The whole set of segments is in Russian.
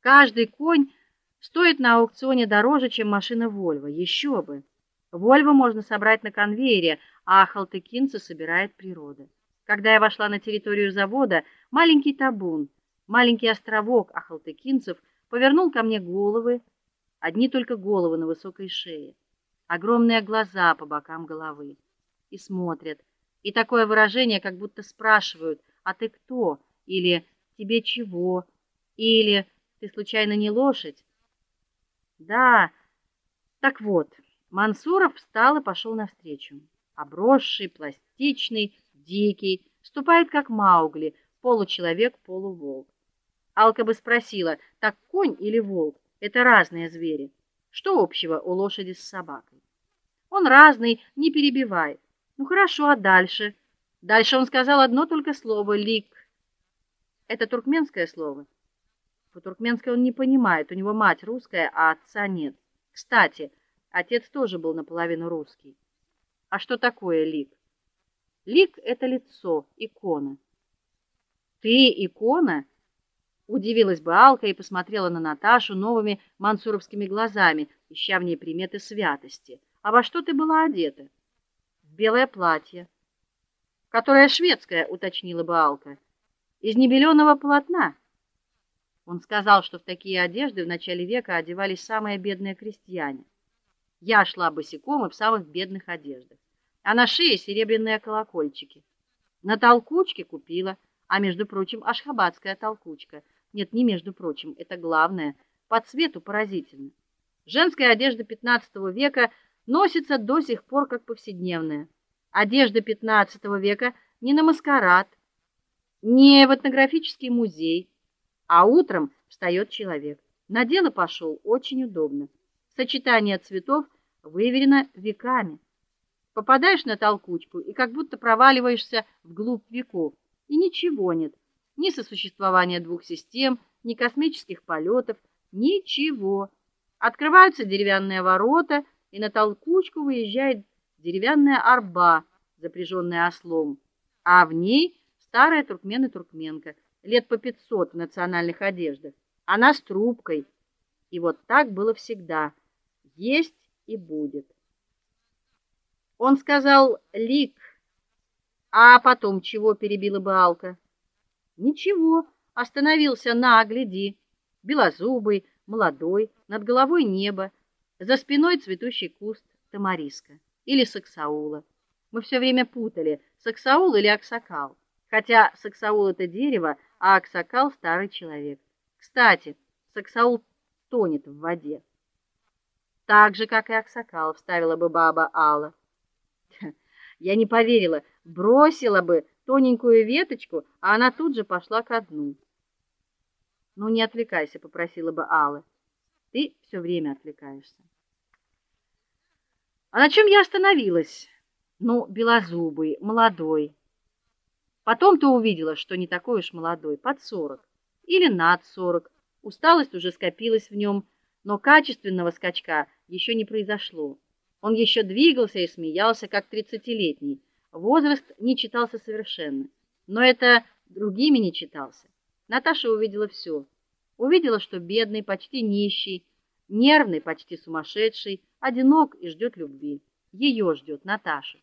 Каждый конь стоит на аукционе дороже, чем машина Volvo. Еще бы. Volvo можно собрать на конвейере, а халтыкинцы собирает природа. Когда я вошла на территорию завода, маленький табун, маленький островок ахалтыкинцев повернул ко мне головы, одни только головы на высокой шее, огромные глаза по бокам головы и смотрят. И такое выражение, как будто спрашивают: "А ты кто?" или "Тебе чего?" или "Ты случайно не лошадь?" Да. Так вот, Мансуров встал и пошел навстречу. Обросший, пластичный, дикий, ступает как Маугли, получеловек, полуволк. Алка бы спросила: "Так конь или волк это разные звери? Что общего у лошади с собакой?" Он разный, не перебивай. Ну хорошо, а дальше? Дальше он сказал одно только слово лик. Это туркменское слово. По-туркменски он не понимает, у него мать русская, а отца нет. Кстати, отец тоже был наполовину русский. А что такое лик? Лик это лицо, икона. Ты икона? Удивилась бы Алка и посмотрела на Наташу новыми мансуровскими глазами, ища в ней приметы святости. А во что ты была одета? В белое платье, которое шведское, уточнила бы Алка. Из небеленого полотна. Он сказал, что в такие одежды в начале века одевались самые бедные крестьяне. Я шла босиком и в самых бедных одеждах а на шее серебряные колокольчики. На толкучке купила, а между прочим, ашхабадская толкучка. Нет, не между прочим, это главное, по цвету поразительно. Женская одежда XV века носится до сих пор как повседневная. Одежда XV века не на маскарад, не в этнографический музей, а утром встает человек. На дело пошел очень удобно. Сочетание цветов выверено веками. Попадаешь на толкучку и как будто проваливаешься вглубь веков. И ничего нет. Ни сосуществования двух систем, ни космических полетов, ничего. Открываются деревянные ворота, и на толкучку выезжает деревянная арба, запряженная ослом, а в ней старая туркмен и туркменка, лет по пятьсот в национальных одеждах. Она с трубкой. И вот так было всегда. Есть и будет. Он сказал лик. А потом чего перебила бы Алка? Ничего, остановился на, гляди. Белозубый, молодой, над головой небо, за спиной цветущий куст тамариска или саксаула. Мы все время путали, саксаул или аксакал. Хотя саксаул это дерево, а аксакал старый человек. Кстати, саксаул тонет в воде. Так же, как и аксакал, вставила бы баба Алла. Я не поверила, бросила бы тоненькую веточку, а она тут же пошла ко дну. Ну не отвлекайся, попросила бы Алла. Ты все время отвлекаешься. А на чем я остановилась? Ну, белозубый, молодой. Потом ты увидела, что не такой уж молодой, под сорок или над сорок. Усталость уже скопилась в нем, но качественного скачка еще не произошло. Он еще двигался и смеялся, как тридцатилетний. Возраст не читался совершенно, но это другими не читался. Наташа увидела все. Увидела, что бедный, почти нищий, нервный, почти сумасшедший, одинок и ждет любви. Ее ждет Наташа.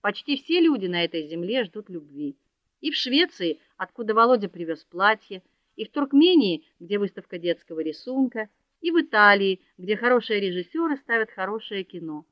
Почти все люди на этой земле ждут любви. И в Швеции, откуда Володя привез платье, и в Туркмении, где выставка детского рисунка, и в Италии, где хорошие режиссеры ставят хорошее кино.